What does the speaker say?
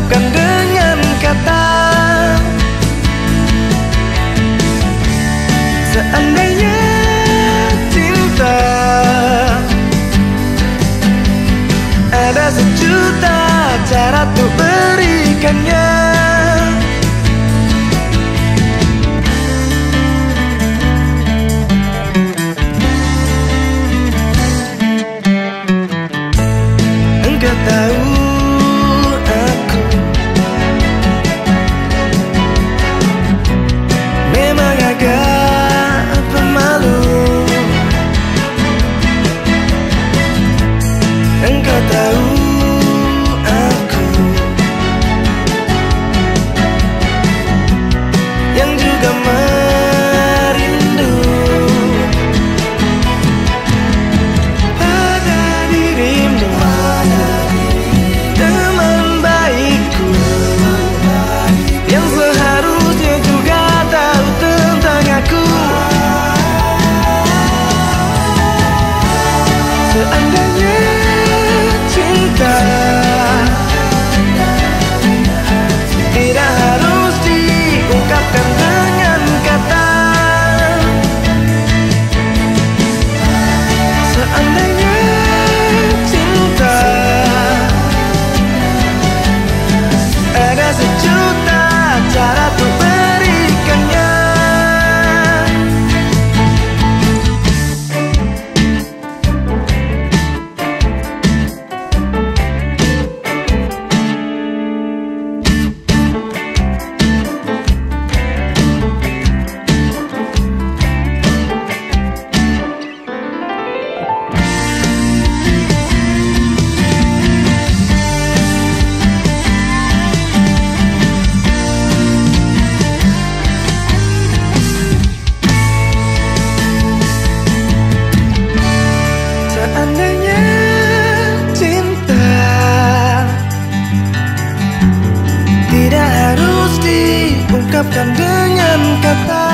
ucapkan dengan kata. Seandainya cinta Ada sejuta cara tuh berikannya. ataúd ungkapkan dengan kata